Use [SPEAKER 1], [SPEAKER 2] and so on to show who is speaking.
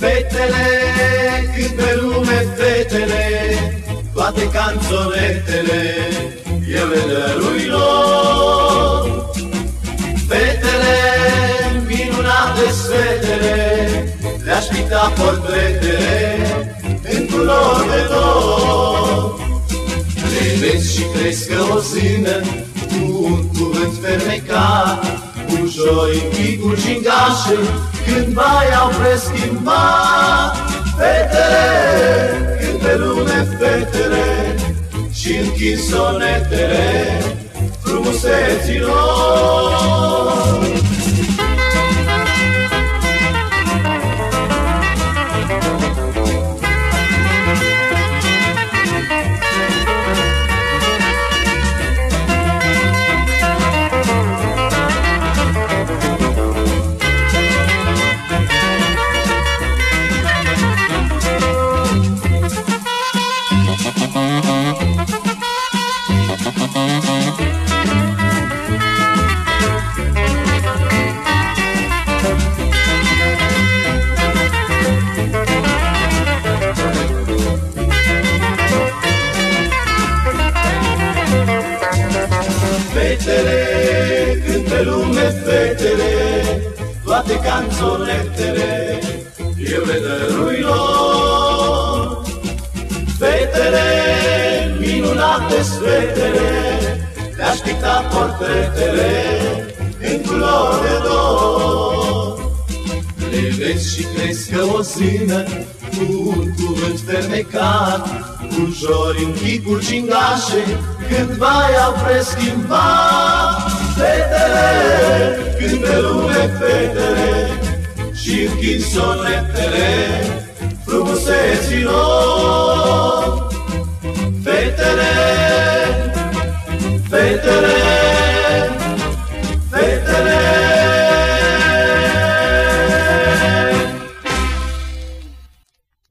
[SPEAKER 1] Fetele, câte lume fetele, toate canțonetele, eu le dăruilor. Le-aș pita portretele în culori de dor. Le vezi și crezi că o zână cu un cuvânt fermecat, ușor în chipul gingașe, cândva i-au preschimbat. Fetele, când pe lume fetele, și închid sonetele frumuseților. Fetele, când pe lume fetele, toate canțonetele, eu le dărui lor. Fetele, minunate fetele, le-aș picta portretele în culori de dor. Le vezi și crezi că o zână cu un cuvânt fermecat, ușor în chipul cingașe, cândva i-au preschimbat. Fetele, când pe lume fetele, și închid sonetele frumuseților. Fetele, fetele,